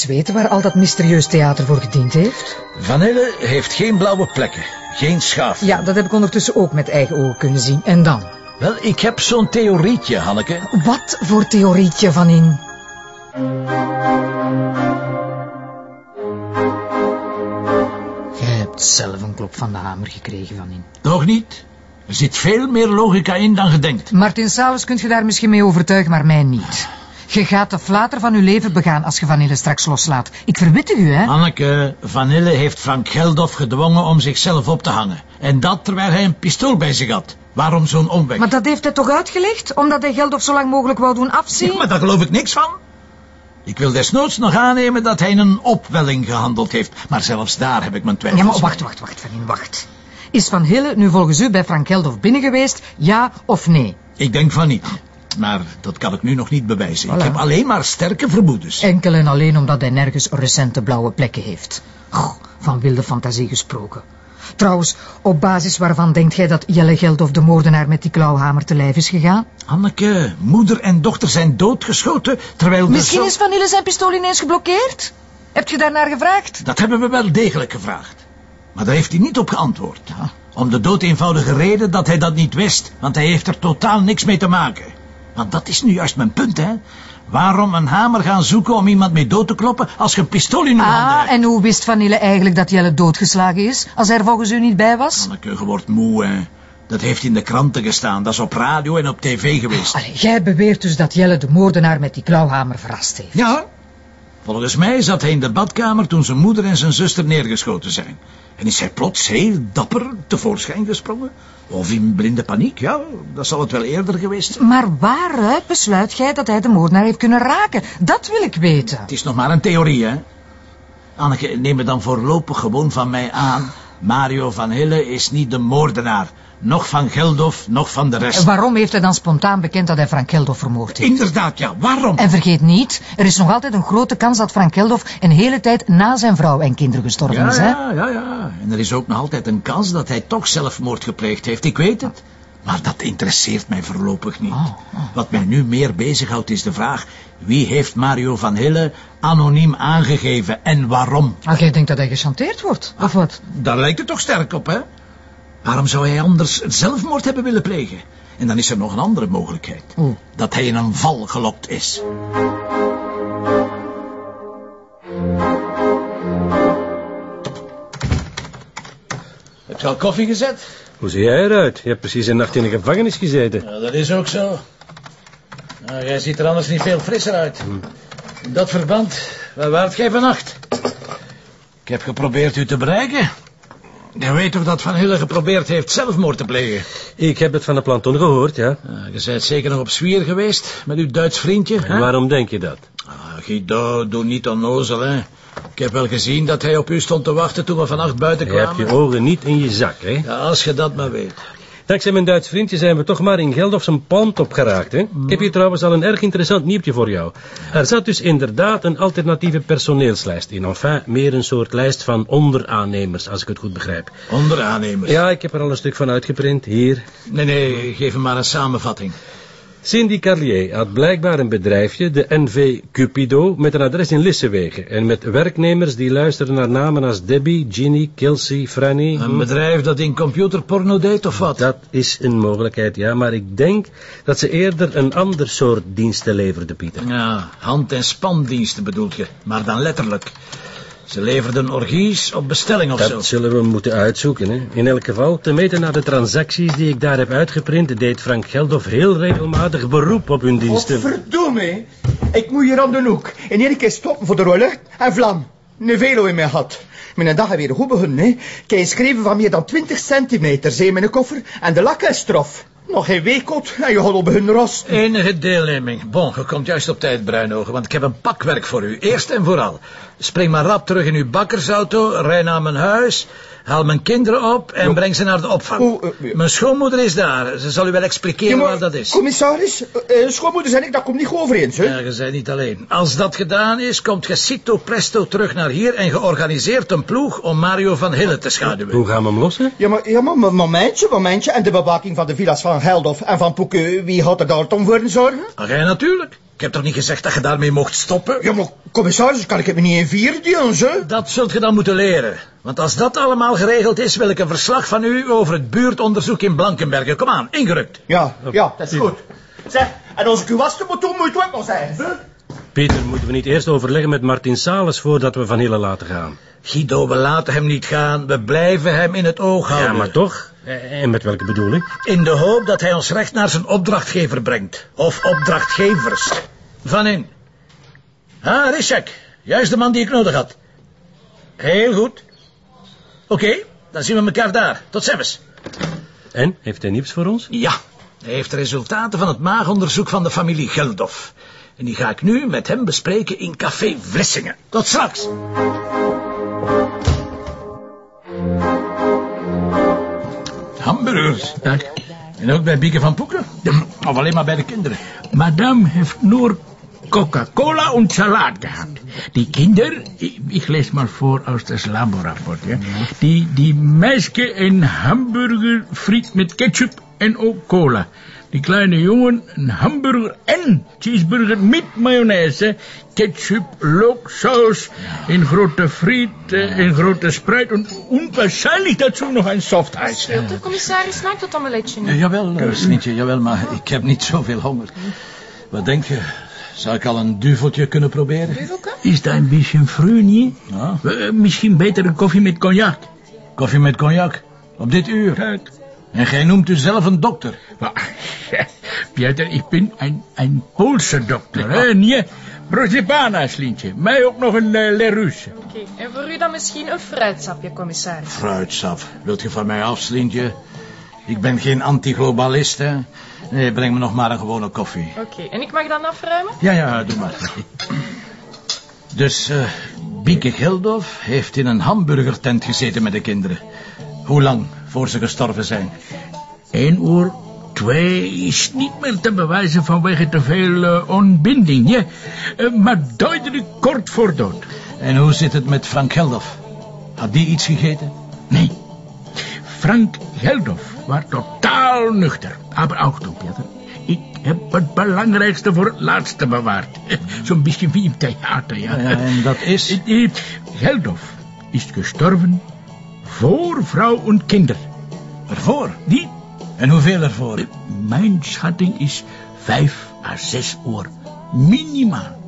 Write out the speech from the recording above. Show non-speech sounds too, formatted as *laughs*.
eens weten waar al dat mysterieus theater voor gediend heeft? Vanille heeft geen blauwe plekken, geen schaaf. Ja, dat heb ik ondertussen ook met eigen ogen kunnen zien. En dan? Wel, ik heb zo'n theorietje, Hanneke. Wat voor theorietje van in? Jij hebt zelf een klop van de hamer gekregen van in. Nog niet. Er zit veel meer logica in dan gedenkt. Martin Saus kunt je daar misschien mee overtuigen, maar mij niet. Je gaat de flater van uw leven begaan als je Vanille straks loslaat. Ik verwittig u, hè? Hanneke, Vanille heeft Frank Geldof gedwongen om zichzelf op te hangen. En dat terwijl hij een pistool bij zich had. Waarom zo'n omweg? Maar dat heeft hij toch uitgelegd? Omdat hij Geldof zo lang mogelijk wou doen afzien? Ja, maar daar geloof ik niks van. Ik wil desnoods nog aannemen dat hij in een opwelling gehandeld heeft. Maar zelfs daar heb ik mijn twijfels. Ja, maar wacht, wacht, wacht, Van in, wacht. Is Van Hille nu volgens u bij Frank Geldof binnen geweest, ja of nee? Ik denk van niet. Maar dat kan ik nu nog niet bewijzen. Ik heb alleen maar sterke vermoedens. Enkel en alleen omdat hij nergens recente blauwe plekken heeft. Goh, van wilde fantasie gesproken. Trouwens, op basis waarvan denkt gij dat Jelle Geldof de moordenaar met die klauwhamer te lijf is gegaan? Hanneke, moeder en dochter zijn doodgeschoten, terwijl de Misschien zo- is Van Hille zijn pistool ineens geblokkeerd? Heb je daarnaar gevraagd? Dat hebben we wel degelijk gevraagd. Maar daar heeft hij niet op geantwoord. Om de dood eenvoudige reden dat hij dat niet wist, want hij heeft er totaal niks mee te maken. Want dat is nu juist mijn punt, hè. Waarom een hamer gaan zoeken om iemand mee dood te kloppen als je een pistool in je handen Ah, hebt? en hoe wist Van Hille eigenlijk dat Jelle doodgeslagen is, als hij er volgens u niet bij was? Hanneke, je wordt moe, hè. Dat heeft in de kranten gestaan, dat is op radio en op tv geweest. Allee, jij beweert dus dat Jelle de moordenaar met die klauwhamer verrast heeft. Ja. Volgens mij zat hij in de badkamer toen zijn moeder en zijn zuster neergeschoten zijn. En is hij plots heel dapper tevoorschijn gesprongen? Of in blinde paniek? Ja, dat zal het wel eerder geweest zijn. Maar waaruit besluit jij dat hij de moordenaar heeft kunnen raken? Dat wil ik weten. Het is nog maar een theorie, hè? Anneke, neem me dan voorlopig gewoon van mij aan. Mario van Hille is niet de moordenaar. Nog van Geldof, nog van de rest. Waarom heeft hij dan spontaan bekend dat hij Frank Geldof vermoord heeft? Inderdaad, ja. Waarom? En vergeet niet, er is nog altijd een grote kans dat Frank Geldof een hele tijd na zijn vrouw en kinderen gestorven Ja, is, hè? ja, ja, ja. En er is ook nog altijd een kans dat hij toch zelfmoord gepleegd heeft. Ik weet het. Maar dat interesseert mij voorlopig niet. Oh, Wat mij nu meer bezighoudt is de vraag... wie heeft Mario van Hille anoniem aangegeven en waarom? Ah, jij denkt dat hij gechanteerd wordt, of wat? Daar lijkt het toch sterk op, hè? Waarom zou hij anders zelfmoord hebben willen plegen? En dan is er nog een andere mogelijkheid. Dat hij in een val gelokt is. Heb je al koffie gezet? Hoe zie jij eruit? Je hebt precies een nacht in de gevangenis gezeten. Ja, dat is ook zo. Nou, jij ziet er anders niet veel frisser uit. In dat verband, waar waart jij vannacht? Ik heb geprobeerd u te bereiken. Je weet toch dat Van Hille geprobeerd heeft zelfmoord te plegen? Ik heb het van de planton gehoord, ja. Ja, je bent zeker nog op zwier geweest met uw Duits vriendje, hè? Waarom denk je dat? Ah, Guido, doe niet onnozel, hè. Ik heb wel gezien dat hij op u stond te wachten toen we vannacht buiten Je hebt kwamen. je ogen niet in je zak, hè? Ja, als je dat maar weet. Dankzij mijn Duits vriendje zijn we toch maar in Geldof zijn pand opgeraakt, hè? Ik heb hier trouwens al een erg interessant nieuwtje voor jou. Er zat dus inderdaad een alternatieve personeelslijst in. Enfin, meer een soort lijst van onderaannemers, als ik het goed begrijp. Onderaannemers. Ja, ik heb er al een stuk van uitgeprint, hier. Nee, nee, geef hem maar een samenvatting. Cindy Carlier had blijkbaar een bedrijfje, de NV Cupido, met een adres in Lissewegen. En met werknemers die luisteren naar namen als Debbie, Ginny, Kelsey, Franny. Een bedrijf dat in computerporno deed of wat? Dat is een mogelijkheid, ja, maar ik denk dat ze eerder een ander soort diensten leverde, Pieter. Ja, hand- en spandiensten bedoel je, maar dan letterlijk. Ze leverden orgies op bestelling of zo. Dat zullen we moeten uitzoeken, hè. In elk geval, te meten naar de transacties die ik daar heb uitgeprint, deed Frank Geldof heel regelmatig beroep op hun diensten. Verdomme, ik moet hier aan de hoek. En één keer stoppen voor de rode en vlam. Een velo in mijn had. Mijn dag weer goed begonnen, hè. Ik heb geschreven van meer dan 20 centimeter, zei mijn koffer, en de lak is strof. Nog geen week en je gaat op hun ros. Enige deelneming. Bon, je komt juist op tijd, Bruinogen, want ik heb een pakwerk voor u. Eerst en vooral. Spring maar rap terug in uw bakkersauto, rij naar mijn huis, haal mijn kinderen op en breng ze naar de opvang. Oeh, eh, Mijn schoonmoeder is daar. Ze zal u wel expliceren waar dat is. commissaris, eh, eh, schoonmoeder en ik, dat komt niet goed overeen, hè. Ja, je bent niet alleen. Als dat gedaan is, komt je cito presto terug naar hier en georganiseerd een ploeg om Mario van Hille te schaduwen. Hoe gaan we hem lossen? Ja, maar, ja, maar mo- momentje, momentje. En de bewaking van de villa's van Geldof en van Poeke, wie gaat er daar dan voor zorgen? Ach, jij natuurlijk. Ik heb toch niet gezegd dat je daarmee mocht stoppen? Ja, maar commissaris, kan ik het me niet in vier delen, zo? Dat zult je dan moeten leren. Want als dat allemaal geregeld is, wil ik een verslag van u over het buurtonderzoek in Blankenbergen. Kom aan, ingerukt. Ja, ja, dat is goed. Zeg, en als ik u was te moeten doen, moet het ook nog zijn, zo? Peter, moeten we niet eerst overleggen met Martin Sales voordat we Van Hille laten gaan? Guido, we laten hem niet gaan. We blijven hem in het oog houden. Ja, maar toch? Eh, En met welke bedoeling? In de hoop dat hij ons recht naar zijn opdrachtgever brengt. Of opdrachtgevers. Van in. Ah, Rishak. Juist de man die ik nodig had. Heel goed. Oké, dan zien we elkaar daar. Tot ziens. En, heeft hij nieuws voor ons? Ja, hij heeft de resultaten van het maagonderzoek van de familie Geldof. En die ga ik nu met hem bespreken in Café Vlissingen. Tot straks. Hamburgers. En ook bij Bieke van Poeken? Of alleen maar bij de kinderen? Madame heeft nur Coca-Cola und Salat gehabt. Die Kinder, ich lese mal vor aus das Laborapport, ja. Die, die Meisje een Hamburger friet met ketchup en ook cola. Die kleine jongen een hamburger en cheeseburger met mayonaise, ketchup, looksaus, een grote friet, eh, een grote spruit en onwaarschijnlijk dazu nog een soft ijs. Wilt de commissaris smaakt dat omeletje niet? Ja, jawel, eh, Snietje, jawel, maar ik heb niet zoveel honger. Wat denk je? Zou ik al een duveltje kunnen proberen? Duvelke? Is dat een beetje vroeg, niet? Ja. Eh, misschien beter een koffie met cognac. Koffie met cognac? Op dit uur? Kijk. En gij noemt u zelf een dokter? Maar, *laughs* Pieter, ik ben een, een Poolse dokter, hè? Nee, Brozibana, Slientje. Mij ook nog een uh, Leruse. Oké, en voor u dan misschien een fruitsapje, commissaris. Fruitsap. Wilt je van mij af, Slientje? Ik ben geen antiglobalist, hè? Nee, breng me nog maar een gewone koffie. Oké, en ik mag dan afruimen? Ja, ja, doe maar. Dus, eh Bieke Geldof heeft in een hamburgertent gezeten met de kinderen. Hoe lang voor ze gestorven zijn? Eén uur, twee is niet meer te bewijzen vanwege te veel eh, ontbinding, ja. Eh, maar duidelijk kort voor dood. En hoe zit het met Frank Geldof? Had die iets gegeten? Nee, Frank Geldof was totaal nuchter. Maar Achtung, Pieter. Ik heb het belangrijkste voor het laatste bewaard. *laughs* Zo'n beetje wie im theater, ja. Ja, en dat is? *laughs* Eh, Geldof is gestorven voor vrouw en kinder. Ervoor? Die, En hoeveel ervoor? mijn schatting is vijf à zes uur. Minimaal.